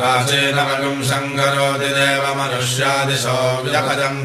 प्राचीनमगुम् शङ्करोति देव मनुष्यादिशो व्यभजम्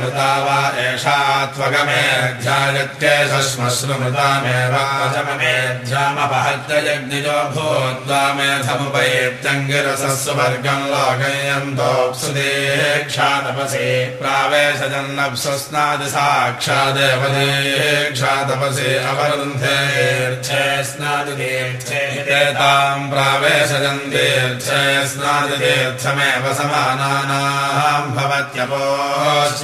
मृता वा एषा त्वगमेऽध्यायत्ये श्मश्रुमृतामेवाचममेध्यामपहत्यजग्निजो भूत्वा मेधमुपैत्यङ्गिरसस्व वर्गम् लोकयन्तोऽप्सुदीक्षातपसि प्रावेशजन्नप्सुस्नादि साक्षादेव दीक्षातपसि अवरुन्धेऽर्थे स्नादितीर्थेताम् प्रावेशजन्तीर्थे स्नादितीर्थमेव समानानाम् भवत्यपोस्नात्यन्तरतरेव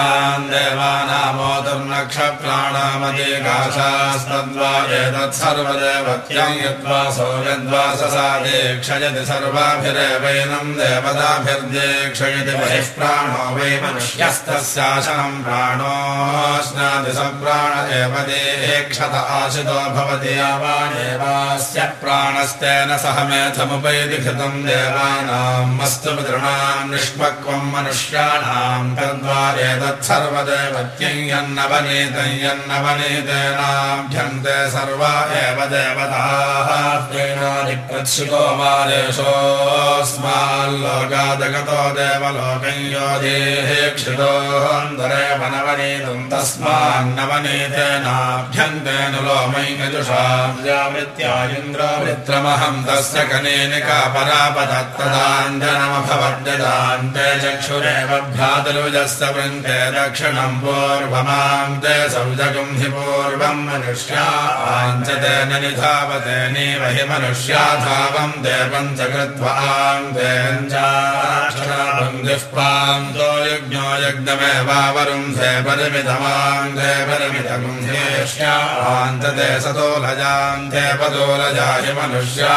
विश्वेषाम् देवानामोदर्नक्षप्राणामदेकाशास्तद्वा एतत्सर्वदेवत्यम् यद्वासो यद्वाससा दीक्षयति सर्वाभिरेवैनम् देवताभिर्दीक्षयति बहिः प्राणो वै मनुष्यस्तस्याशनम् प्राणो स्नाति सप्राण एव देक्षत आशितो भवति प्राणस्तेन सह मेथमुपैति घृतम् देवानाम् मस्तु पितॄणाम् निष्पक्वम् मनुष्याणाम् तद्वारेतत्सर्वदेवत्यम् यन्नवनीतम् यन्नवनीतेनाभ्यन्ते सर्वा एव देवताः। प्रेणादिप्रत्सुतो मादेशोऽस्माल्लोकादगतो देवलोकम् यो देहेक्षितोऽन्तरे वनवनीतम् तस्मान्नवनीतेनाभ्यन्ते नुलोमैकजुषामृत्या इन्द्रमित्रमहम् तस्य कनेनिका परापदत्तदाञ्जनमभवद्यदान्ते चक्षुरेव भ्रातरुजस्य वृन्ते दक्षिणम् पूर्वमाम् ते सौजगुम् हि पूर्वम् मनुष्या आञ्चते न निधावते नीव हि मनुष्या धावम् देवम् च कृत्वा न्दिःपान्तो यज्ञो यज्ञमेवावरुन्धे परिमितमाङ्गे परिमितगुन्धेष्या आन्तते सतोलजान्ते पदोलजा हि मनुष्या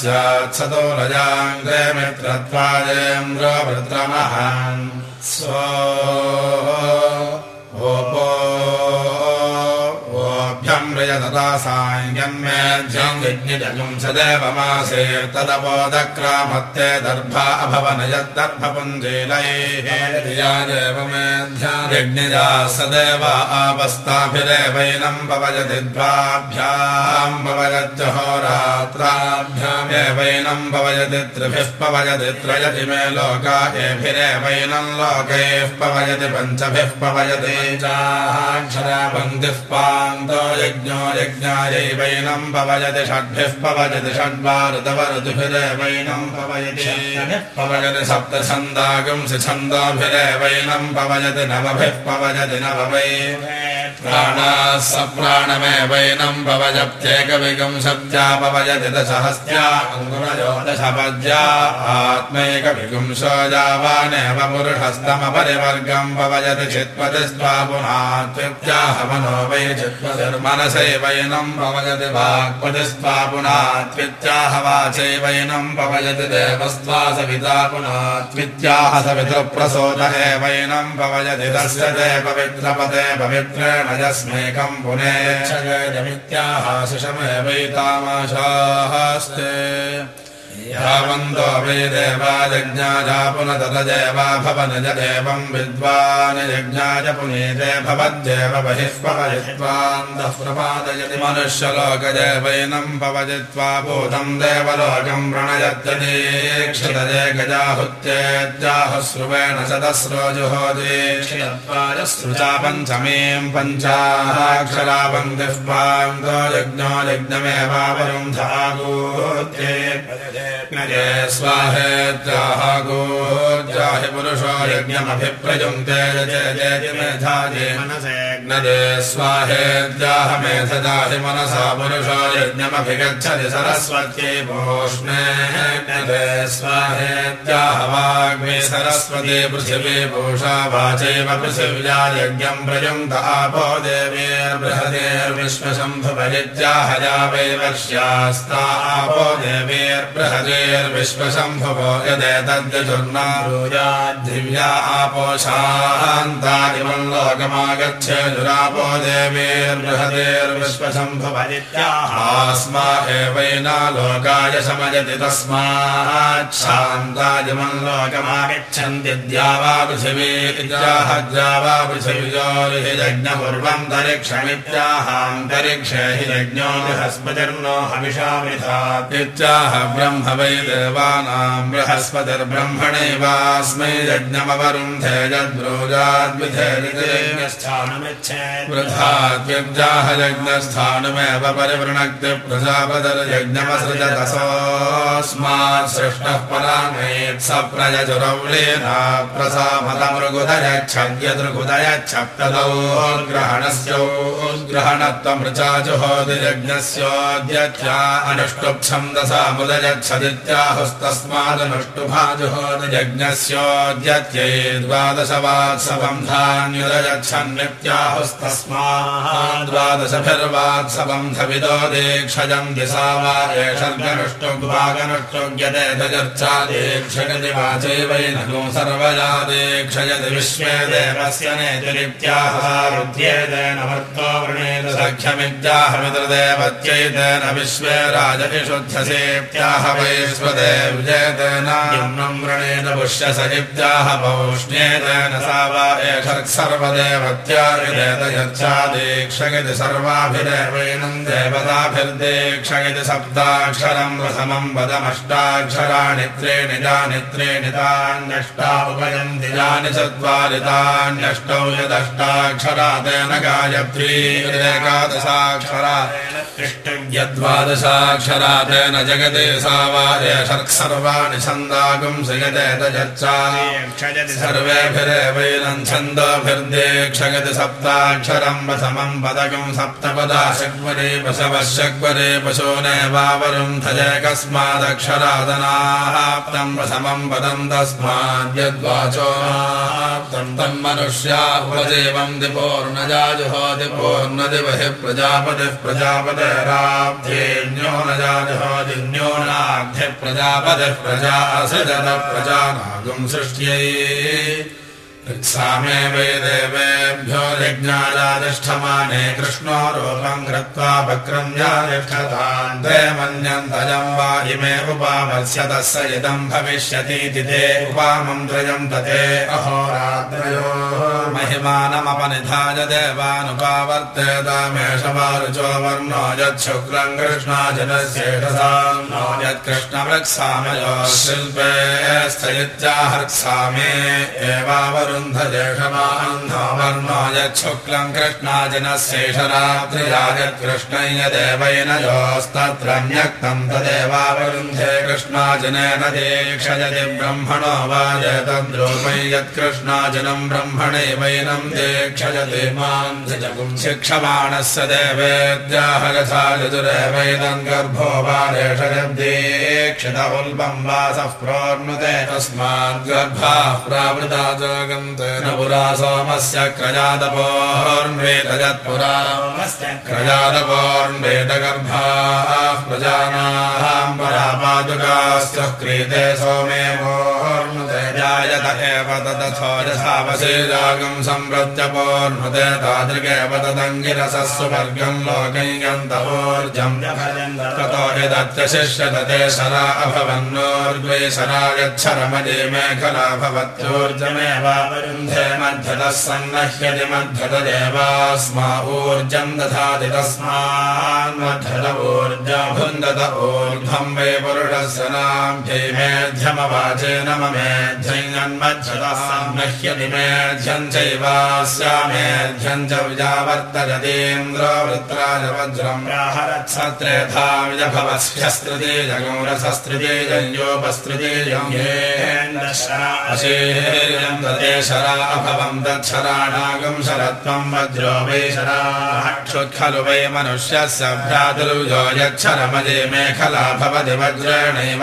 स्यात् सतोलजाङ्गे मित्रत्वाजेन्द्रो वृत्रमहान् स्व तथा न्यन्मेऽज्यङ्गिज्ञिजगुंसदेवमासे तदपोदक्रामत्ते दर्भा अभवनयद्दर्भपुञ्जेलैर्यादेवमेऽध्यानिज्ञिजा सदेव आपस्ताभिरेवैनम् भवयति द्वाभ्याम् त्रिभिः पवयति त्रयति मे लोका एभिरेवैनम् लोकैः पवयति पञ्चभिः पवयति चाक्षरा पङ्क्तिः पान्तो यज्ञ यज्ञो यज्ञायैवैनम् पवयति षड्भिः पवयति षड्वारुतवरुतुभिरेवैनम् पवयति पवयति सप्तछन्दागुंसि छन्दाभिरेवैनम् पवयति नवभिः पवयति नव वै प्राणाः स प्राणमेवैनम् पवयत्येकविगुंसत्या पवयति दशहस्त्या अङ्गुरयो दशपद्या आत्मैकविगुंसो जावानेवमुरुषस्तमपरिवर्गम् पवयति चित्पतिस्त्वा पुनात्वित्या हवनो वै चित्पतिर्मनसि। चित्पतिर्मनसैवैनम् पवयति वाक्पतिस्त्वा पुनः त्वित्याह वाचैवैनम् पवयति देवस्त्वा सविता पुनः त्वित्याह सवितृप्रसोद एवैनम् पवयति तस्य ते पवित्रपदे पवित्रेण यस्मेकम् पुनेच्छमित्याह शिशमेवैतामाशास्ते यावन्तो वै देवायज्ञाया पुनततदेवा भवनज एवम् विद्वान् यज्ञाय पुनीते भवद्देव बहिष्पवयित्वान्तः प्रपादयति मनुष्यलोकदेवैनम् पवजित्वा भूतम् देवलोकम् प्रणयत्यदीक्षितजे गजाहुत्येत्याह श्रुवेण सदस्रोजुहोदीक्षितत्वायसृचा पञ्चमीम् पञ्चाक्षरा पङ्क्तिः यज्ञो यज्ञमेवावरुन्धागोत्ये स्वाहेत्याह गोजाहि पुरुषो यज्ञमभिप्रयुङ्क्ते मनसे स्वाहेत्याह मेधजाहि मनसा पुरुषो यज्ञमभिगच्छति सरस्वत्यै भूष्णे स्वाहेत्याह वाग्मे सरस्वती पृथिवी भूषा वाचैव पृथिव्या यज्ञम् प्रयुङ्क्त आपो देवेर्बृहदेर्विश्वशम्भुपरित्याह या वै वर्ष्यास्ता आपो आपोषान्तादिमम् लोकमागच्छ जुरापो देवेर्बृहदेर्विश्वशम्भवदित्यास्मा एवैना लोकाय समयति तस्माच्छान्तादिमम् लोकमागच्छन्ति द्यावा पृथिवी इत्याहद्यावा पृथिव्योरिहि यज्ञपूर्वन्तरिक्षमित्याहान्तरिक्षे हि यज्ञो बृहस्पतिर्नो हविषामिधात् इत्याह ब्रह्म वै देवानाम् बृहस्पतिर्ब्रह्मणैवास्मै यज्ञमवरुन्धे यद्ब्रोजाद्विधेर्यज्ञस्थानमिच्छेद्वृथाद्विब्जाहयज्ञस्थानमेव परिवृणक्ति प्रजापतिर्यज्ञमसृजतसोऽस्मात् सृष्टः परामेत्स प्रयजुरौलेना प्रसामतमृगुदयच्छव्यदृगुदयच्छप्तदौर्ग्रहणस्योद्ग्रहणत्वमृचाजुहोदियज्ञस्योद्यत्या अनुष्टुप्छन्दसा मुदयच्छ यत्सदित्याहुस्तस्मादनुष्टुभाजुहोदयज्ञस्योद्यत्यै द्वादशवात्सबन्धान्युदयच्छन्नित्याहुस्तस्माद्वादशभिर्वात्सबन्धविदो दीक्षयम् दिशा वा विश्वे देवस्य वृणेत सख्यमित्याहमितृदेवत्यैतेन विश्वे वैश्वदेव्येतेन व्रणेन पुष्य सजित्याह पौष्ण्येतेन सा वा एषक् सर्वदेवत्यादिक्षयति सर्वाभिदेवैनम् देवताभिर्देक्षयति सप्ताक्षरम् प्रथमम् पदमष्टाक्षराणि त्रीणि जानि त्रीणि तान्यष्टा उपयन्ति जानि चत्वारि तान्यष्टौ यदष्टाक्षरा तेन गायत्री एकादशाक्षरा यद्वादशाक्षरा तेन जगते सा सर्वाणि छन्दागुम् श्रियते तजच्चाक्षयति सर्वेभिरेवैनम् छन्दोभिर्देक्षयति सप्ताक्षरम् प्रथमम् पदकम् सप्तपदा शग्वरे पशवः शग्वरे पशूनेवावरुम् धजकस्मादक्षरादनाप्तम् प्रथमम् पदम् तस्माद्यद्वाचोप्तम् तम् मनुष्या उपदेवम् दिपोर्णजाजुहोति पूर्णदिवहि प्रजापतिः प्रजापतिराब्धेन्यो न जाजुहोदिन्यो नाब्धि प्रजापतिः प्रजा असृजत प्रजानागुम् सृष्ट्यै सामे वै देवेभ्यो यज्ञायाधिष्ठमाने कृष्णो रूपम् कृत्वा वक्रम्याधिष्ठतान्ते मन्यन्तजम् वा इमे उपामस्यतः स इदम् भविष्यतीति ते महिमानमपनिधाय देवानुपावर्तेतामेष वारुचो वर्णो यच्छुक्लम् कृष्णाजनस्येषसाम् नो यत्कृष्णवृक्सामयो शिल्पे एवावरु न्यक्तम् तदेवावरुन्धे कृष्णाजिनेन दीक्षयति ब्रह्मणो वा यतद्रूपै यत्कृष्णाजिनम् ब्रह्मणैवैनम् दीक्षयति माम् शिक्षमाणस्य देवेद्याह यथा यजुरेवैनम् गर्भो वा रेषयद्दीक्षित उल्बम् वासः प्रोन्नुते तस्माद्गर्भाः तेन पुरा सोमस्य क्रजादपोर्न्वेदयत्पुरा क्रजादपोर्न्वेदगर्भाः प्रजानाम् परा पादुकास्य क्रीते सोमे जायत एव तदथो यथावसेजागम् सम्प्रत्यपोर्नुते तादृगेव तदङ्गिरसस्वर्गम् लोकैगन्तवोर्जम् ततो यदत्यशिष्यत ते शरा अभवन्नोर्द्वै शरा यच्छरमदे मेखला भवत्योर्जमेवावरुन्धे मध्यतः सन्नह्यति मध्यतदेवास्मा ऊर्जम् दधाति तस्मान्मध्यत ऊर्जभुन्दत ऊर्ध्वम् वै पुरुषस्य मेध्यमवाचेन ममेध्यन्मध्यतः नह्यति मेध्यम् चैवास्यामेध्यम् च विजावर्तयतीन्द्र अशेर्यम् दते शरा अभवम् तच्छराणागम् शरत्वम् वज्रो वै शराक्षुत्खलु वै मनुष्यस्य यच्छरमजे मेखला भवति वज्रेणैव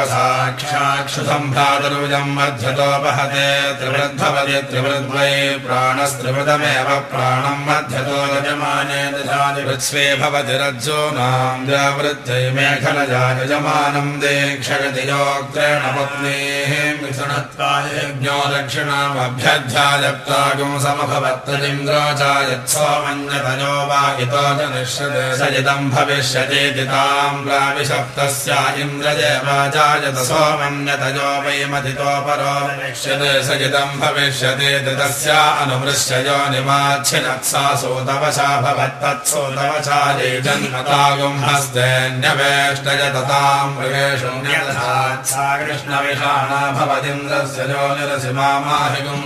भ्रातरुजम् मध्यतोपहते त्रिवृद्भवति त्रिवृद्वै प्राणस्त्रिवृतमेव प्राणम् मध्यतो यजमाने मेखलजा यजमानम् दीक्षयति योक्त्रेण पत्नीः मिथुनत्वायज्ञो दक्षिणामभ्यध्यायप्तागुम् समभवत्तजिन्द्रो चायत्सोमन्यतयो वा इतो च निश्यते सजितम् भविष्यतीति ताम् प्राविशप्तस्य इन्द्रदेवाचायत सोमन्यतयो वै सजितम् भविष्यतीति तस्या अनुमृश्ययो निमाच्छिनत्सा सोतवशा भवत्तत्सोतवशा ये जन्मतागुम् हस्तेऽन्यवेष्टयतताम् मृगेषु सा कृष्णविषाणा भवतीन्द्रस्य यो निरसिमाहिगुम्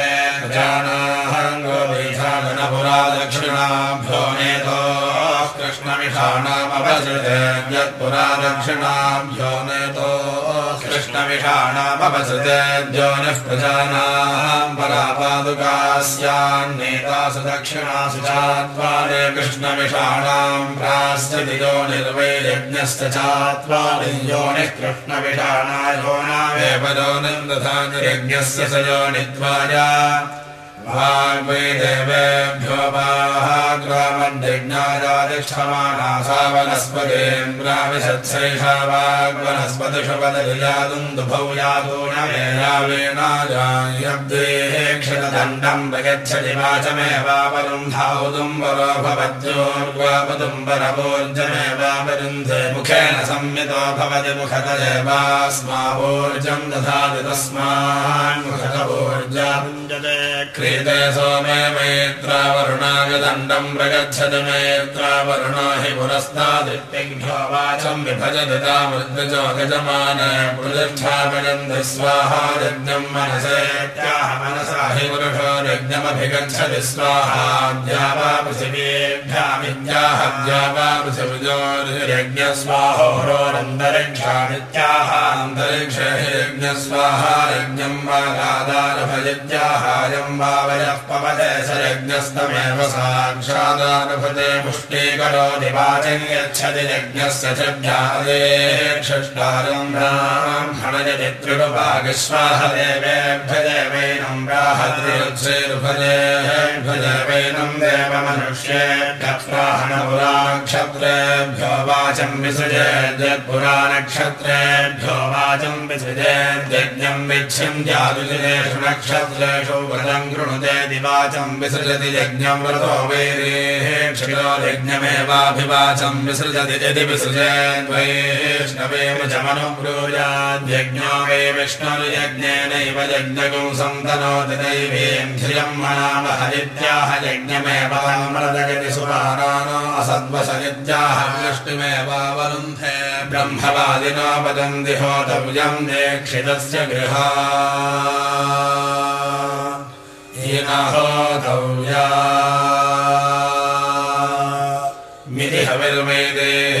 प्रजानाहङ्गोपीठागनपुरा दक्षिणाभ्यो नेतो कृष्णविषाणामपसृते यत्पुरा दक्षिणाभ्यो नेतो कृष्णविषाणामपसृते द्योनिः प्रजानाम् परापादुकास्यान्नेतासु दक्षिणासु चात्वारे कृष्णविषाणाम् प्रास्यति यो निर्वैर्यज्ञश्च चात्वारियोनिः कृष्णविषाणा यो नावेव योनिम् दधाति यज्ञस्य स योनित्वाया वाग्वै देवेभ्यो वाहाग्रामद्यज्ञायादिष्ठमाना सा वनस्पतेन्द्राविशत्सैषा वाग्वनस्पतिषु पदयादुन्दुभौ यादूणमेयावेणाजायब्देः क्षतदण्डम् प्रगच्छति वाचमेवावरुन्धावुदुम्बरो भवत्योर्वावदुम्बरवोर्जमेवावरुन्धे मुखेन संयतो भवति मुखतदेवास्मावोर्जम् दधाति तस्मान् मुखतवोर्जापुञ्जते सोमे मैत्रावरुणागदण्डम् प्रगच्छति मैत्रावरुणो हि पुरस्तादित्यभ्यो वाचम् विभजति तामृद्विजो गजमान प्रतिष्ठापयन्ति स्वाहा यज्ञम् मनसेत्याह मनसा हि पुरुषो यज्ञमभिगच्छति स्वाहाद्या वा हि वा वयः पवते स यज्ञस्तमेव साक्षादानुभते पुष्टीकरोति वाचम् यच्छति यज्ञस्य षड्ढ्यादेष्टारम् ब्राह्मणयति त्रिरुपागिस्वाह देवेभ्य देवैनम् ब्राहत्रिरुत्सेरुभदेभ्य देवैनम् देवमनुष्येभ्यप्राहणपुराक्षत्रेभ्यो वाचम् विसृजेद्यत्पुरा नक्षत्रेभ्यो वाचम् विसृजेद्यज्ञम् विच्छिन्द्यादुजितेषु नक्षत्रेषु व्रतम् दिवाचम् विसृजति यज्ञम् व्रतो वैरेः क्षिरो यज्ञमेवाभिवाचम् विसृजति यदि विसृजेद्वैष्णवेव चमनुब्रूयाद्यज्ञो वै विष्णुर्यज्ञेनैव यज्ञगुम् सन्तनोति दैवीम् धियम् मनाम हरित्याह यज्ञमेव मृदगति सुपारानो असद्वसनित्याह विष्णुमेवावरुन्धे ब्रह्मवादिनो वदन्ति होतव्यम् दीक्षितस्य गृहा हीनहोतव्या मिति हविर्वेदेः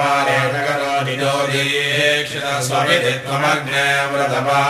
पारेण करोदिजोदीक्षितस्वमिति त्वमग्ने व्रतपा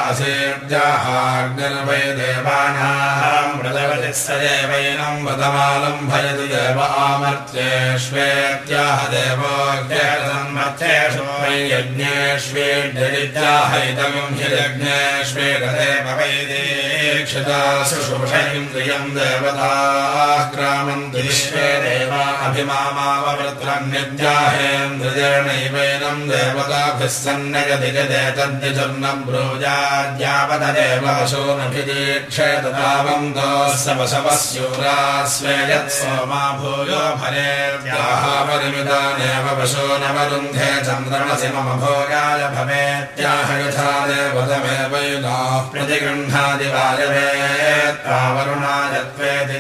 व्रतवतिः स देवैनम् व्रतमालम् भजति देव आमर्त्येष्वेत्याह देवोऽग्नेषु वै यज्ञेष्वेड्यरित्याहैतगम् हि यज्ञेष्वेदेव वैदेक्षिता सुषुषेन्द्रियम् देवताः क्रामन्ति विश्वे देवा अभिमामाववृत्रन्यद्याहेन्द्रियेणैवैनम् देवताभिः सन्नयति यदेतद्यजन्नम् ब्रूजाद्यावदेव वशोनभिदीक्षेततावन्तोऽस्य वशवस्यूरास्वे यत् सोमा भूयो फलेत्याः परिमितानेव वशो नवरुन्धे चन्द्रमसि मम भोगाय भवेत्याह यथा देवतमेवैनाः प्रतिगृह्णादिवायवेत्तावरुणायत्वेति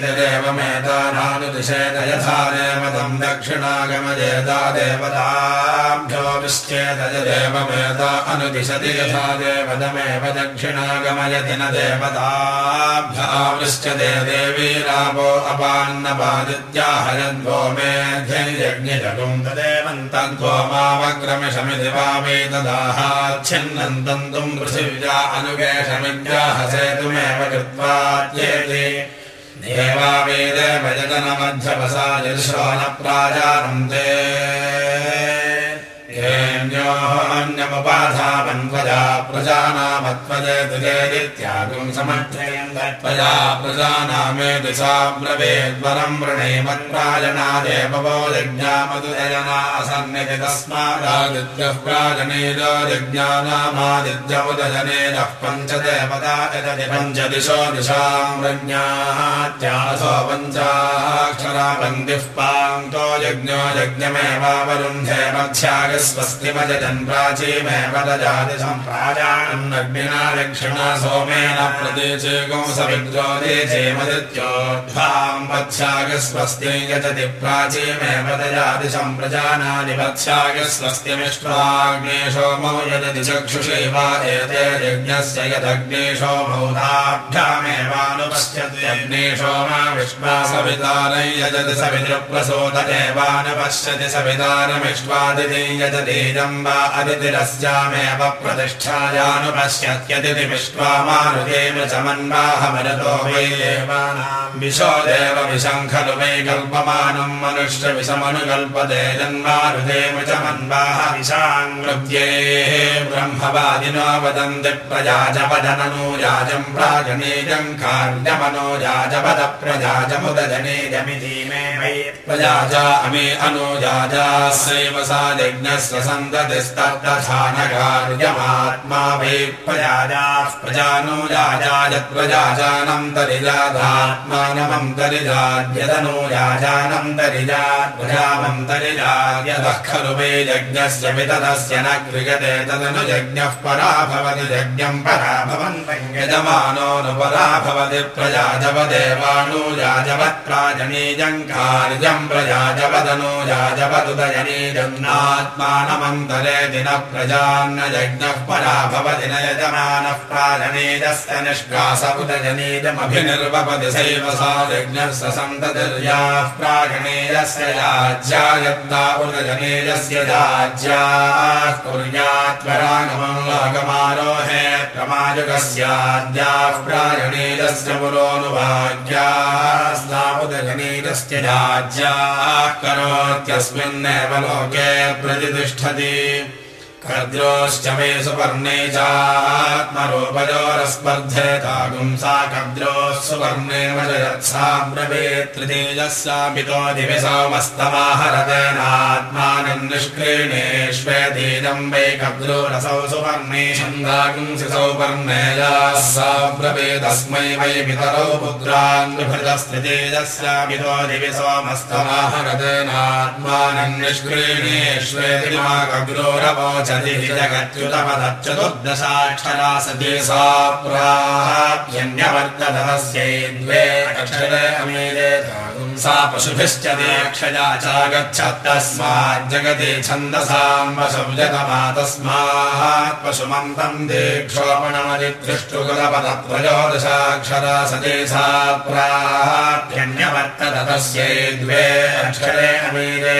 देवमेतानानुदिशेत यथा देवतम् दक्षिणागमजेता देवताभ्यो विश्चेतज देवमेता अनुदिशति यथा देवतमेव दक्षिणागमयति न देवताभ्यावृश्चते देवी रावो अपान्नपादित्याहयद्वो मेध्यञ्जज्ञजगुम् तदेवन्तद्वोमावग्रमिषमिति वा वेददाहाच्छिन्नन्तम् पृथिव्या अनुगेशमिद्याहसेतुमेव कृत्वात्येति देवा वेदे भजतनमध्यवसा यर्शो न प्राजानन्ते न्योऽन्यमुपाधापन्त्वजा प्रजानामत्वजेतुजेदित्यागुम् समर्थयन् त्वया प्रजानामेति सा ब्रवेद्वरम् वृणेमत्प्राजनादेव वो यज्ञामदुदयनासन्निति तस्मादादित्यः प्राजनेदोजज्ञानामादित्यमुदजनेदः पञ्चदेवता यदति पञ्चदिशो रज्ञात्यासो पञ्चाक्षरा पङ्क्तिः पान्तो यज्ञो यज्ञमेवावरुन्धे मध्याग स्वस्तिमजन् प्राचीमेव दजाति सम्प्राजानन्नग्निना दक्षिणा सोमेन प्रदेशेकं सविद्रोदेचेमदित्योद्धाम् वत्स्याग स्वस्ति यजति प्राचीमेव वत्स्याग स्वस्तिमिष्ट्वाग्ने सोमौ यदति चक्षुषे वा यज्ञस्य यदग्ने सोमौ ताभ्यामेवानुपश्यति अग्ने सोमा विश्वा सवितारै यजति अदितिरस्यामेव प्रतिष्ठायानुपश्यत्यदिति विश्वा मारुतेन च मन्वाहमरतो वै देवानाम्। विशो देव विशम् खलु वै कल्पमानम् मनुष्यविषमनुकल्पते जन्मारुतेव च मन्वाह विशाङ्गृत्येः ब्रह्मवादिनो वदन्ति प्रजाजपदननूजाजम् प्राजनेजम् कार्यमनोजाजपद प्रजाजमुदजनेजमिति मे वै। प्रजाजा अमे अनुजाजास्यैव सा यज्ञस्य सन्ततिस्तद्दधानकार्यमात्मा वै प्रजाजाः प्रजानुजाजायत् प्रजाजानम् तरिजादात्मानमम् तरिजाद्यदनुजाजानम् तरिजात् प्रजामम् तरिजाद्यतः खलु वै यज्ञस्य वितदस्य न क्रियते तदनु यज्ञः परा भवति यज्ञम् परा भवन् यजमानोऽनुपरा भवति प्रजाजवदेवानुजाजवत् प्राजनीजम् कार्यम् प्रजाजवदनुजाजवदुदयनीजन्नात्मानमन्तरे दिन प्रजान्न यज्ञः परा भवति न यजमानः प्राजनीजस्य निष्कास उदजनीजमभिनिर्वपति सैव सा यज्ञस्य सन्ततिर्याः प्राजनीजस्य याज्या यत्ता उदजनीजस्य याज्याः कुर्यात्वरागमम् लोकमारोहे प्रमायुगस्याद्याः प्राजनीजस्य पुरोऽनुभाग्यास्तामुदजनीजस्य याज्याः करोत्यस्मिन्नेव लोके प्रतिष्ठति कद्रोश्च मे सुपर्णे चात्मरूपयोरस्पर्धेतागुं सा कद्रोः सुवर्णे वजयत्साब्रवेत्रितेजस्यापितो दिवि सोमस्तमाहरतेनात्मानम् निष्क्रीणेष्वेदीजम् वै कद्रोरसौ सुवर्णे छन्दागुंसि सौपर्णेयाः साब्रवेदस्मै वै पितरौ पुत्रान् सोमस्तमाहरतेनात्मानम् निष्क्रीणेष्वेति मा कद्रोरवोच जगत्युतपदच्चतुर्दशाक्षरा सती सा प्राप्यन्यवर्तधनस्यै द्वे अक्षरे अमेदे सा पशुभिश्च दीक्षया चागच्छत्तस्माज्जगति छन्दसाम् वशुजतमा तस्मात् पशुमन्तम् दीक्षोपणमदिदृष्टुकुलपदत्रयोदशाक्षरा सती सा प्राप्यन्यवर्तधतस्यै द्वे अक्षरे अमीरे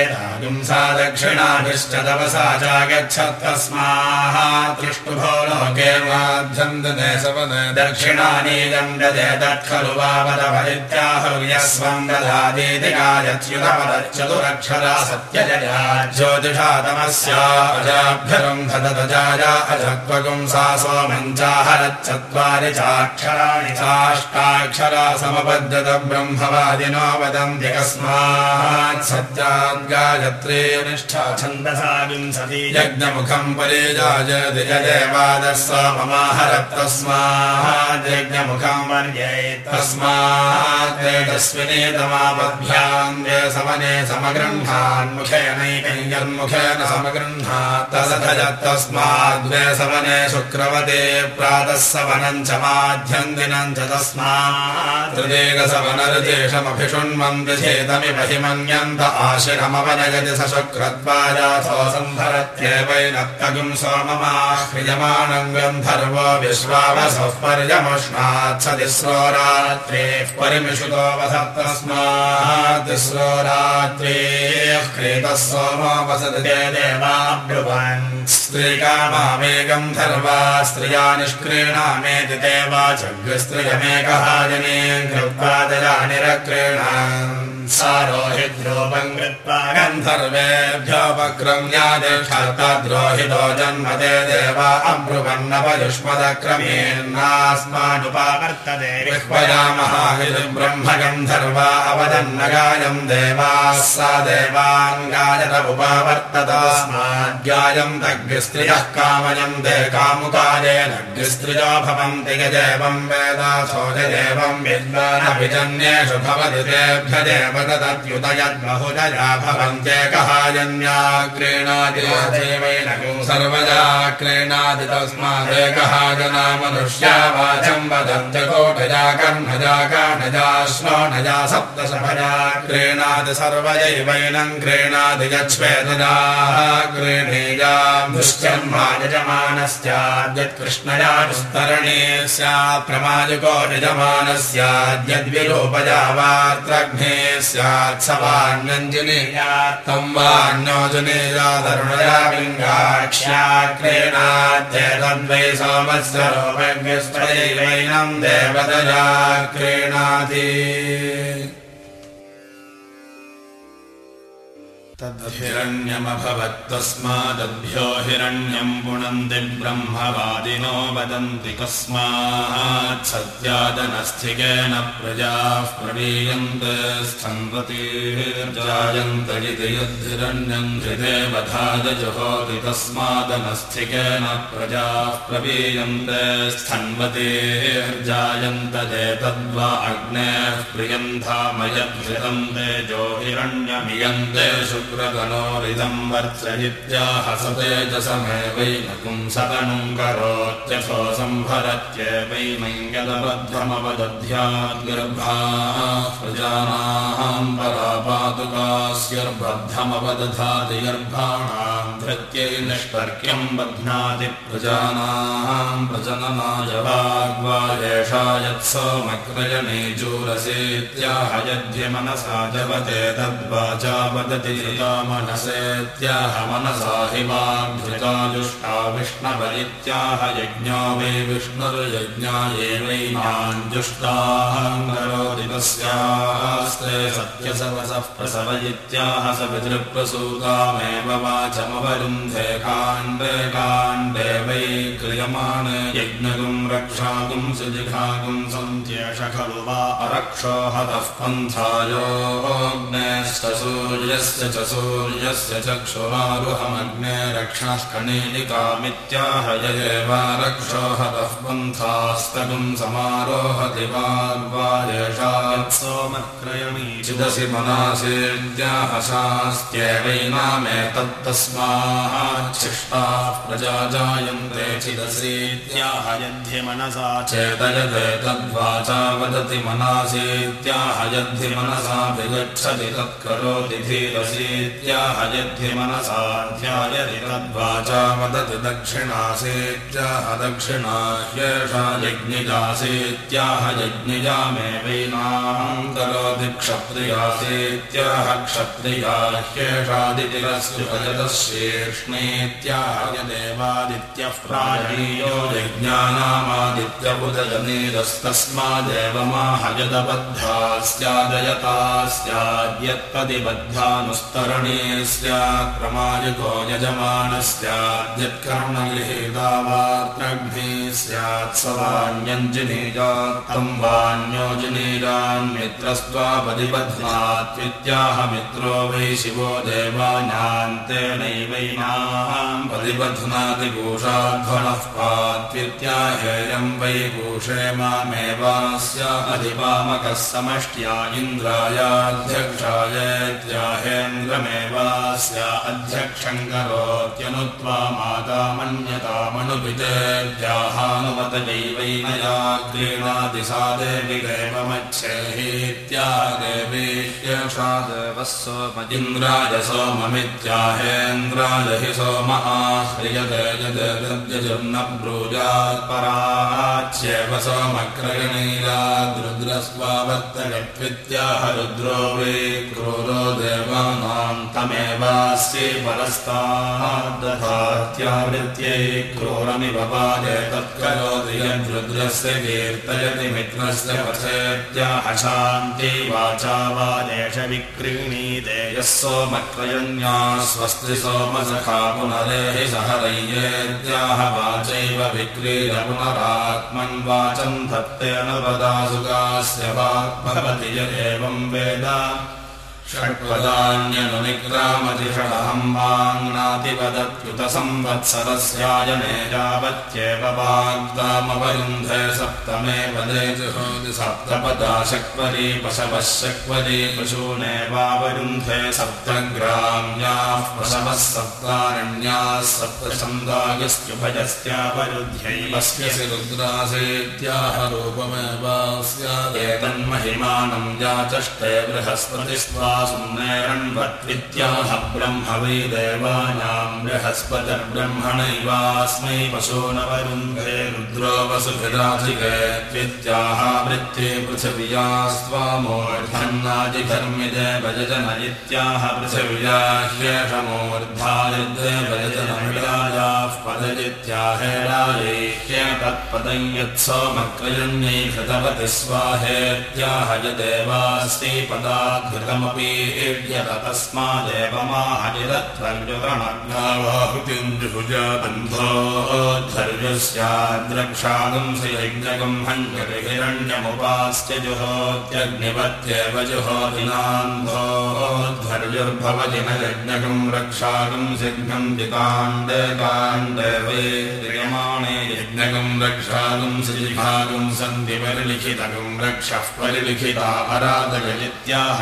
सा दक्षिणाभिश्च तपसा चागच्छत् तस्माः दृष्टुभो लोके माध्यन्दने सवन दक्षिणानीजम् ददे तत्खलु वापदभरित्याहुर्यस्वम् दधादीति गायत्युतपदच्चतुरक्षरा सत्यजया ज्योतिषातमस्या अजाभ्यरम् धदतजाया अजत्वगुम् सा सोमञ्चाहरच्चत्वारि चाक्षराणि चाष्टाक्षरा समबद्धत ब्रह्मवादिनो वदन्ति कस्मात् सत्याद्गायत्रे निष्ठा छन्दसा विंसति यज्ञमुख मुखम् परिजाजदिजदेवादः सोममाहरप्तस्माज्ञमुखम् समने समगृह्णान्मुखेनैकञ्जन्मुखेन समगृह्णात् तस्माद्वे समने शुक्रवते प्रातः सवनम् च माध्यम् दिनम् च तस्मात् आशिरमवनयति स तत्तगुम् सोममाह्रियमाणम् गन्धर्वो विश्वावसः पर्यमुष्णात् स तिस्रो रात्रेः परिमिषुतो वसत् तस्मात् तिस्रो रात्रेः क्रीतः सोमो वसति ते देवाब्रुवन् स्त्रीकामामे गन्धर्वा स्त्रिया निष्क्रीणामेति ते वाचग्स्त्रियमेकः जने कृत्वा दया निरक्रीणान् सारोहिद्रोपम् कृत्वा गन्धर्वेभ्योपक्रम्यादिष्ठद्रोहितो जन्मदे देवा अब्रुवन्नपयुष्मदक्रमेन्नास्मानुपावर्तते विह्वयामः ब्रह्मगन्धर्वा देवाः सा देवान् गायत उपावर्ततस्माद्गायम् अज्ञायन्तग्निस्त्रियः कामयन्ते कामुकादेनग्निस्त्रियो भवन्ति यदेवम् वेदासो यदेवम् विद्वानभिजन्येषु भवति तेभ्य देव तदत्युतयद्बहुदया भवन्त्येकहाजन्याग्रेणादिवैनकम् सर्वदा क्रीणादि मनुष्या वाचम् वदन्त्यकोटजा नजा क्रीणादि सर्वजैवैनम् क्रीणादि यच्छ्वेदजाः क्रीण दुश्चन्मा यजमानस्याद्यत्कृष्णया विस्तरणे स्यात् लिङ्गाक्ष्या क्रीणात्येतद्वै सोमस्य रोमज्ञस्त्वयैवैनम् देवतया क्रीणाति तद्धिरण्यमभवत्तस्मादभ्यो हिरण्यम् पुनन्ति ब्रह्मवादिनो वदन्ति कस्मात् सत्यादनस्थिकेन प्रजाः प्रवीयन्त स्थन्वतीर्जायन्त इति यद्धिरण्यम् हृदेवधादजुहोति तस्मादनस्थिकेन प्रजाः प्रवीयन्त स्थन्वतीर्जायन्त चेतद्वा अग्नेः प्रियन्धामयद्धृतम् तेजो हिरण्यमियन्ते शुक् शुक्रगणोरिदम् वर्चयित्या हसतेजसमेवैनकुम् सतनुम् करोत्यथो सम्भरत्येवैमङ्गलबद्धमवदध्याद्गर्भाः प्रजानाम् परा पादुकास्यर्बद्धमवदधाति गर्भाणाम् धृत्यै निष्पर्क्यम् बध्नाति प्रजानाम् प्रजननाय वाग्वायेषा यत्सोमक्रयणे जूरसेत्याह यद्यमनसा जपते तद्वाचा वदति जुष्टा विष्णवरित्याह इत्याह स पितृप्रसूतामेव वाचमवरुन्धे काण्डे काण्डे वै क्रियमाणे रक्षागुम् सुजिघागुम् सन्त्येष खलु वा अरक्षो हतः पन्थायोऽग्नेश्च सूर्यस्य च सूर्यस्य चक्षुरारुहमग्ने रक्षः कणीलिकामित्याहयवा रक्षो हतः पन्थास्तगुम् समारोहति वाग्वायेषा सोमक्रयमीचिदसि मनासीद्याहशास्त्येवैनामेतत्तस्माच्छिष्टाः प्रजा जायन्ते चिदसीत्याह यद्धि मनसा चेतयते मनसाभिगच्छति तत्करोति धीरसीत्याहयद्धि मनसाध्यायति तद्वाचा वदति दक्षिणासीत्याह दक्षिणा ह्येषा यज्ञिजासीत्याह यज्ञिजामेवैनाम् करोति क्षत्रियासीत्याह क्षत्रिया ह्येषादितिरस्तु भजतः शीर्ष्णेत्याहयदेवादित्यः प्राणीयो माहयदबद्धा स्यादयता स्याद्यत्पदिबद्धानुस्तरणे स्यात्प्रमायुको यजमान स्याद्यत्कर्णगृहीतावार्त्रग्भिः स्यात् सवान्यञ्जिनीजात्तम् वान्योजनीरान्मित्रस्त्वापदिबध्नात्वित्याह मित्रो वै शिवो देवानान्तेनैवैनाम् पदिबध्नातिपूषाध्वनः पात्वित्याहेयम् वै पूषे मामेवास्य अधिपामकः समष्ट्या इन्द्रायाध्यक्षायत्याहेन्द्रमेवास्य अध्यक्षम् करोत्यनुत्वा माता मन्यतामनुपितेत्याहानुमतयैवैनया क्रीणाति सा देवि देवमच्छेहीत्यादेवीह्यषा देवः सोममित्याहेन्द्राय हि सोम आह्रियते यद्यजुर्न ब्रूजात् पराच्येव सोमक्रयणैराद्रुद्रस्वावर्तयत्वित्याह रुद्रो वै क्रूरो देवानाम् तमेवास्यै परस्ताद्दधात्यावृत्यै क्रूरमिव पादे तत्करोति यद्रुद्रस्य कीर्तयति मित्रस्य शान्ति वाचा वादेश विक्रीणीते यः सोमक्रयण्या स्वस्ति सोमसखा पुनरेहि सहरय्येत्याह वाचैव विक्रीय पुनरात्मन् वाचम् धत्तेन वदासुगास्य वाक् भवति यदेवम् वेद षड्पदान्यनुनिग्रामतिषडहम् वाङ्नातिपदत्युत संवत्सरस्यायने यावत्येव वाग्दामवरुन्धे सप्तमे पदे जुहोति सप्तपदा शक्वरी पशवः शक्वरी पशूनेवावरुन्धे सप्तग्राम्याः पशवः सप्तारण्याः सप्तछन्दायस्त्युभयस्त्यावरुध्यैवस्यसि रुद्रासेत्याह रूपमेवास्यादेतन्महिमानम् याचष्टे बृहस्पतिस्त्वा सुम्नेरण्वत्वित्याह ब्रह्म वै देवानाम् बृहस्पतिर्ब्रह्मणैवास्मै पशूनवरुन्धे रुद्रो वसुभिराधिके त्वित्याह वृत्ते पृथिव्यास्त्वामूर्धन्नादिधर्मिदे भजन इत्याह पृथिव्या ह्येषमूर्धा यद्देवजनमिडायाः पदजित्याहेडायै ह्यतत्पदं यत्सोमक्रयण्यै कृतवति स्वाहेत्याह यदेवास्ति पदाद्घृतमपि ईड्यत तस्मादेव माहरिरत्वञ्जुराबन्धोद्धर्यस्याद्रक्षागम् श्रियज्ञगम् हञ्जहिरण्यमुपास्य जुहोत्यग्निवत्येव जुहोदिनान्धोद्धर्युर्भवति न यज्ञगम् रक्षागम् सिद्धम् जिकाण्डे काण्डे यज्ञगम् रक्षागम् श्रीभागम् सन्ति परिलिखितगम् रक्षः परिलिखिता अराधगजित्याह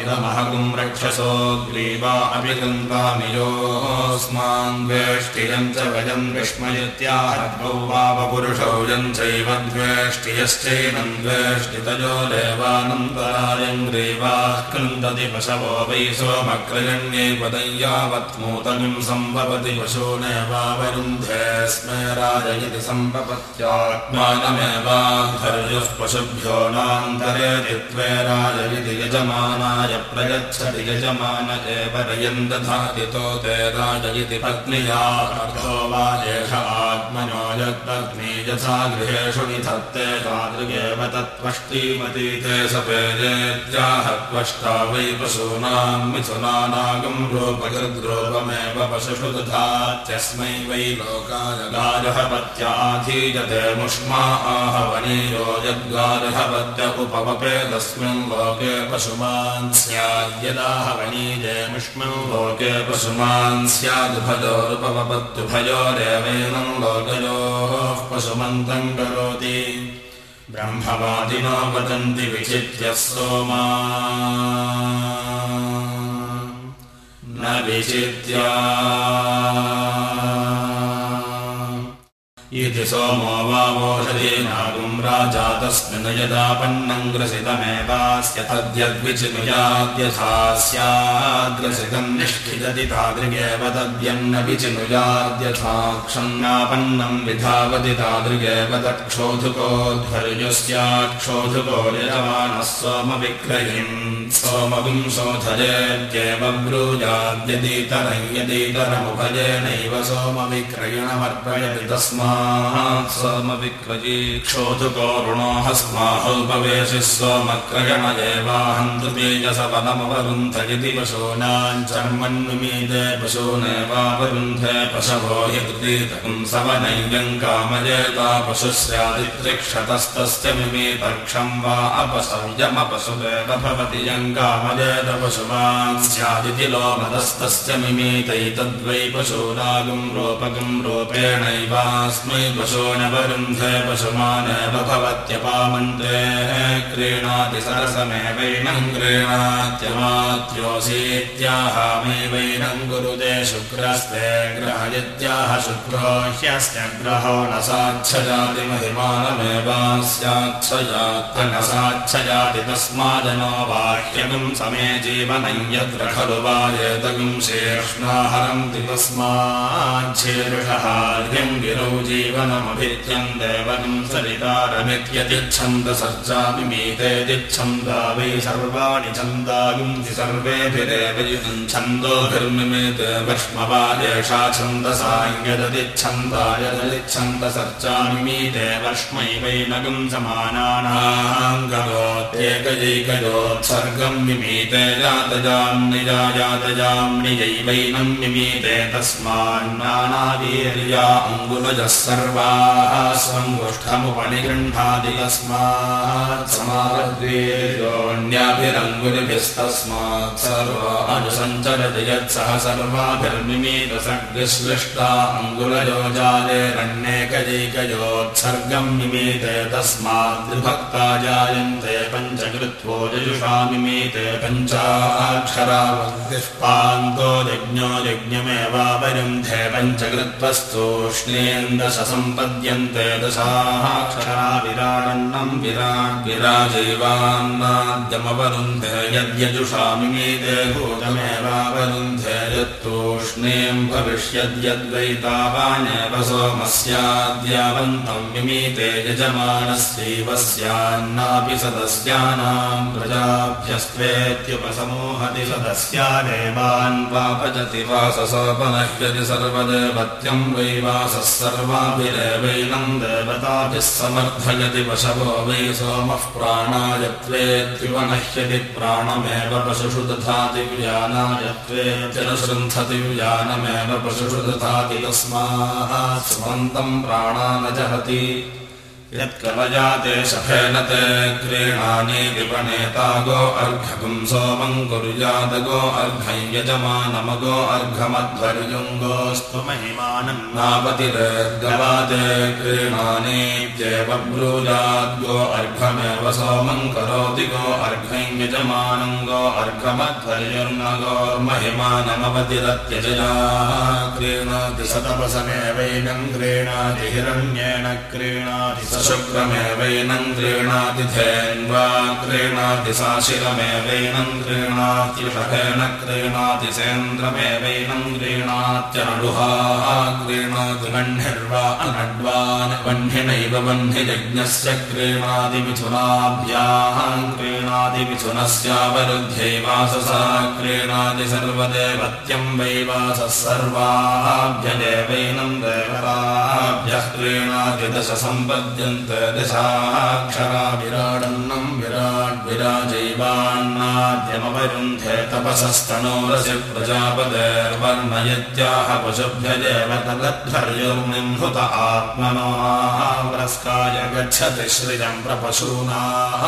इदमहगुम् रक्षसो ग्रीवा अपि गन्तामि योऽस्मान् द्वेष्टियम् च वयम् विस्मयत्याहद्वौ वापपुरुषौ यम् चैव द्वेष्टियश्चैनम् द्वेष्टितयो देवानन्तरायम् ग्रीवाः कृन्दति पशवो वै सोमक्रयण्यै पदम् यावत्मूतमिम् सम्भवति पशूनेवावरुन्धे स्मे राजयति सम्पपत्यात्मानमेवाधर्युः पशुभ्यो नान्तरे त्वे राजय राजयति यजमानाय प्रयच्छति यजमान एव रयम् दधातितो ते राजयति पत्न्या अर्थो वा एष आत्मनो यत्पत्नी यथा गृहेषु निधत्ते तादृगेव तत्त्वष्टीमती ते सपेदेत्याह त्वष्टा वै पशूनाम् मिथुनानागम् रूपकृद्रूपमेव पशुषु दधात्यस्मै वै लोकाय गारः पत्याधीयते मुष्मा आहवनीयो यद्गारहवद्य उपवपेदस्मिन् लोके पशुमान् स्याद्यदाहवनीजयमुष्मिन् लोके पशुमान् स्यादुभयोरुपवपत्युभयोरेवैनम् लोकयोः पशुमन्तम् करोति। ब्रह्मवादिनो वदन्ति विचित्य सोमा। न विचित्या इति सोमो राजा तस्मिन् यदापन्नम् ग्रसितमेवास्य तद्यद्विचिनुयाद्यथा स्याद्ग्रसितम् निष्ठिजति तादृगेव तद्यन्न विचिनुयाद्यथा क्षन्नापन्नम् विधावति तादृगेव तत्क्षोधुकोध्वर्युस्याक्षोधुको यजमानः सोमविक्रयिम् शोधयेत्येव ब्रूजाद्यदीतरम् यदीतरमुभयेनैव सोमविक्रयणमर्पयति तस्मा सोमविक्रजी क्षोधुकोरुणो हस्माहोपवेशि सोमक्रयण एवाहन्तु यदि पशूनाम् चर्मन्नुमीते पशूनेवावरुन्धे पशवो कृतीतकम् सवनैयम् कामयेता पशुः स्यादित्रिक्षतस्तस्य मिमीतर्क्षम् वा अपसव्यमपशुवेव भवति यम् कामयेत पशुमान् स्यादिति लोमदस्तस्य मिमीतैतद्वै पशूनागम् पशूनवरुन्धे पशुमानेव भवत्यपामन्ते क्रीणाति सरसमेवैनम् क्रीणात्यमात्योऽसीत्याहामैवैनम् गुरुते शुक्रस्ते ग्रहयत्याह शुक्रो ह्यस्य ग्रहो न साच्छजातिमहिमानमेवास्याच्छयात् न साच्छयाति तस्मादनो वाह्यगम् समे जीवनम् यत्र खलु वा एतगुम् शेष्णाहरन्ति तस्माच्छेरुषहार्यम् गिरौ जीवनमभित्यम् देवगम् सरितारमित्यतिच्छन्द सर्जामिमीते दिच्छन्दा वै सर्वाणि छन्दागुंसि सर्वेभिरेव छन्दोभिर्मिमेते वक्ष्मवा एषा छन्दसाङ्गदतिच्छन्दा यदतिच्छन्द सर्जामिमीते वर्ष्मै वै नगम् समानानाम् करोत्येकैकयोत्सर्गम् मिमीते जातजाम्निजा जातजाम्निजैवैनम् मिमीते तस्मान्नानावीर्या अङ्गुलजः सर्वाः सङ्गुष्ठमुपनिगृह्णाति तस्मात् समारद्वेजोऽन्याभिरङ्गुलिभिस्तस्मात् सर्वा अनुसञ्चरति यत्सः सर्वाभिर्मिमेतसग्निश्लिष्टा अङ्गुलयो मिमेते तस्माद्विभक्ता जायन्ते पञ्चकृत्वो यजुषा मिमेते पञ्चाक्षरा यज्ञो यज्ञमेवावरुन्धे पञ्चकृत्वस्तूष्णेन्दश सम्पद्यन्ते दशाक्षरा विराडन्नम् विराट् विराजैवान्नाद्यमवरुन्धे यद्यजुषा मिमीते भूतमेवावरुन्धे यत्तूष्णीम् भविष्यद्यद्वैतावानेव सोमस्याद्यावन्तम् मिमीते यजमानस्यैव स्यान्नापि सदस्यानाम् प्रजाभ्यस्त्वेत्युपसमोहति सदस्यादेवान् वापजति वाससोपनह्यति सर्वदेवत्यम् वै वासः देवताभिः समर्थयति पशवो वै सोमः प्राणायत्वेत्युपनह्यति प्राणमेव पशुषु दधाति व्यानायत्वेत्यनुसृन्थति व्यानमेव पशुषु दधाति तस्मात् सुमन्तम् प्राणा न जहति यत्कवजाते शफेन ते क्रीणानि विपणेता गो अर्घकुम् सोमम् कुर्यादगो अर्घम् यजमानमगो अर्घमध्वर्युङ्गोऽस्तु महिमानम् नापतिरेर्गवाते क्रीणानीत्येव ब्रूयाद्गो अर्घमेव सोमम् करोति गो अर्घम् यजमानम् गो अर्घमध्वर्युर्न गोर्महिमानमवतिरत्यजया क्रीणाति सतपसमेवैनम् क्रीणाति हिरण्येन क्रीणाति शुक्रमेवैनं क्रीणाति धेन्वा क्रीणाति साशिरमेवैनं क्रीणाति षठेन क्रीणाति वह्निर्वा अनड्वान् वह्निनैव वह्नियज्ञस्य क्रीणाति मिथुनाभ्याः क्रीणाति मिथुनस्यावरुध्ये वाससा क्रीणाति सर्वदेवत्यं वै वासः सर्वाभ्यदेवैनं देवताभ्यः क्रीणाति दश सम्पद्यन्ते दशाक्षरा विराडन्नं विराट् विराजैवान्नाद्यमवरुन्धे तपसस्तनोरसि प्रजापदेर्वर्णयत्याह पशुभ्यदेव तदध्वर्युर्निम्भुत आत्मनोस्काय गच्छति श्रियं प्रपशूनाः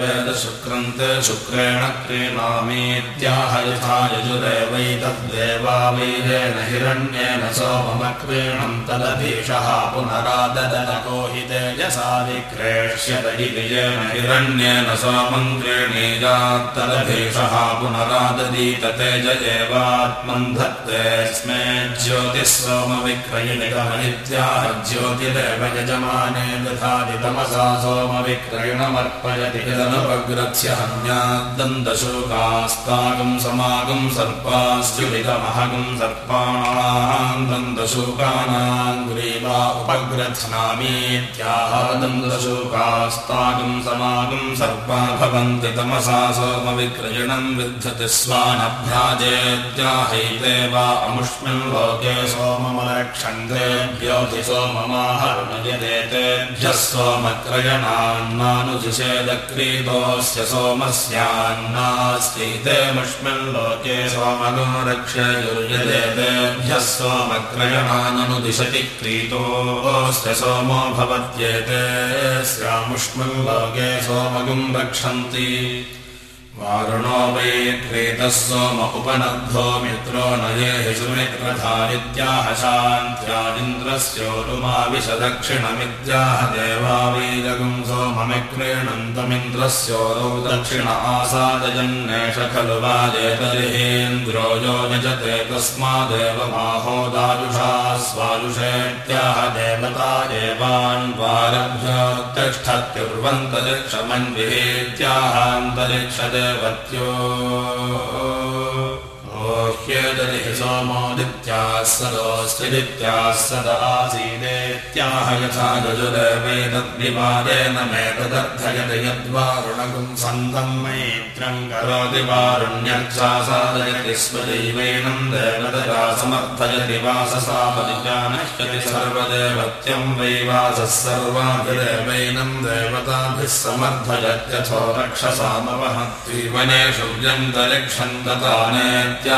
वेद शुक्रन्ते शुक्रेण क्रीणामीत्याह यथा यजुरेवैतद्देवा वीरेण हिरण्येन सोममक्रीणं तदधीशः पुनराददनको हि तेजसा विक्रेष्यत इति येन हिरण्येन मनसा मन्त्रेणीजात्तदभेषः पुनराददीत तेज एवात्मन् धत्ते स्मे ज्योतिस्सोमविक्रयिणिगमनित्याह ज्योतिरेव यजमाने दधादितमसा सोमविक्रयणमर्पयति यदनुपग्रथ्य हन्याद्दन्तशोकास्तागम् समागम् सर्पास्युलितमहगम् सर्पाणाम् दन्तशोकानाम् ग्रीवा उपग्रथ्नामीत्याह दन्तशोकास्तागम् समागम् सर्प भवन्ति तमसा सोमविक्रयणं विद्धति स्वानभ्याजेत्याहैते वा अमुष्मिन् लोके सोममलक्षन्तेभ्योऽधि सोममाहर्णयदेतेभ्यः सोमक्रयणान्नानुजिषेदक्रीतोऽस्य सोमस्यान्नास्तीते मुष्मिन् लोके सोमगो रक्षयुर्यदेतेभ्यः सोमक्रयणाननुदिशति क्रीतोऽस्य सोमो भवत्येते स्यामुष्मिन् लोके सोमगुं रक्षन्ति वारुणो वै क्रीतः सोम उपनद्धो मित्रो नये हि सुमित्रधारित्याह शान्त्यादिन्द्रस्योरुमाविशदक्षिणमित्याह देवावीजगुं सोममिक्रीणन्तमिन्द्रस्योरौ दक्षिण आसादजन्नेष खलु वाजेतरिहेन्द्रो यो यजते तस्मादेव माहोदायुषा स्वायुषेत्याह देवता देवान्वारभ्योत्तिष्ठत्युर्वन्तरिक्षमन्विहेत्याहान्तरिक्षदे वत्यो आसीदेत्याह यथा यद्वारुणगुं सन्तम् मैत्रम् करोति वारुण्यर्चा साधयति स्वदैवैनं देवतया समर्थयति वाससापदिजानश्यति सर्वदेवत्यं वै वासः सर्वाभिदेवैनं देवताभिः समर्थयत्यथो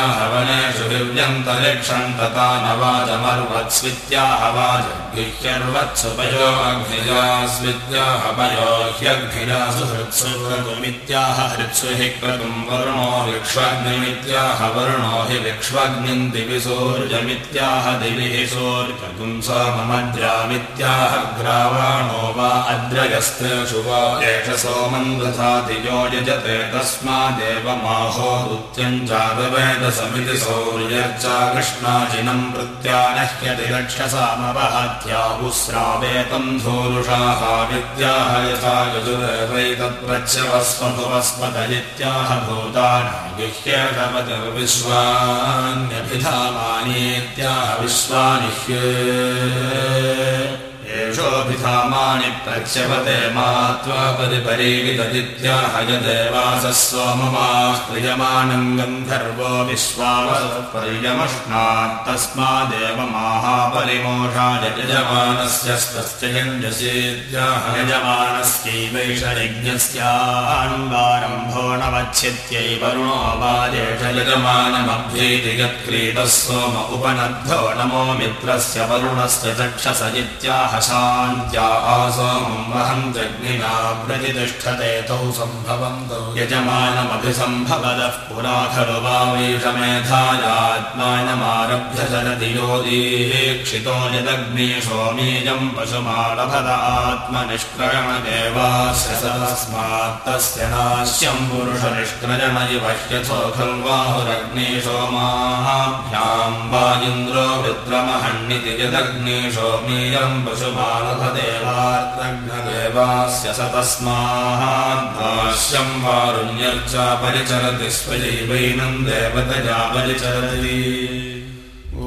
रक्षसामवहत्रीवनेषु व्यन्तरिक्षन्ततानेत्याहवनेषु विव्यन्तरिक्षन्तता न वाजमर्वत्स्वित्याहवाज गुह्यर्वत्सुपयो अग्निजास्वित्याहपयो ह्यग्निजासु हृत्सु क्रतुमित्याह हृत्सु हि क्रतुं वरुणो विक्ष्वग्निमित्याह वरुणो हि विक्ष्वग्निम् दिवि सूर्यमित्याह दिवि हि सूर्यगुं सोममद्रामित्याह ग्रावाणो वा अद्रयस्तेषु वा एष सोमं यो यजते तस्मादेव माहोदुत्यं जातवेदसमिति सौर्यर्चा कृष्णाजिनं प्रत्यानह्यति रक्षसामवहत्याहुस्रावेतं धूरुषाः विद्याह यथा यजुरैतत्प्रत्यवस्मभुवस्मत इत्याह भूतानागिह्यकवतिर्विश्वान्यभिधामानीत्याह विश्वानिह्ये एषोऽभिधामानि प्रच्यवते मात्वा परिपरीविददित्याह यदेवासः सोममाः क्रियमाणम् गन्धर्वो यञ्जसेत्याह यजमानस्यैवैष यज्ञस्यान्वारम्भो वच्छित्यै वरुणो वादेश यजमानमभ्येति यत्क्रीडः सोम उपनद्धो नमो मित्रस्य वरुणस्य चक्षस इत्याह शान्त्या आसोमं वहन्त्यग्निना प्रतितिष्ठते तौ यजमानमभिसम्भवदः पुरा खलु वावीषमेधायात्मानमारभ्य दीक्षितो यदग्नि सोमीजं पशुमालभद आत्मनिष्क्रयणदेवास्य तस्मात्तस्य नाश्यं पुरुषनिष्क्रयण इव ह्यथो खल्वाहुरग्नि सोमाभ्यां वा इन्द्रो विद्रमहन्निति यदग्नि सोमीयं पशुमा लभदेवार्तघ्नदेवास्य स तस्माद्भाष्यम् वारुण्यर्चा परिचरति स्वयैवैनम् देवतया परिचरति। ओ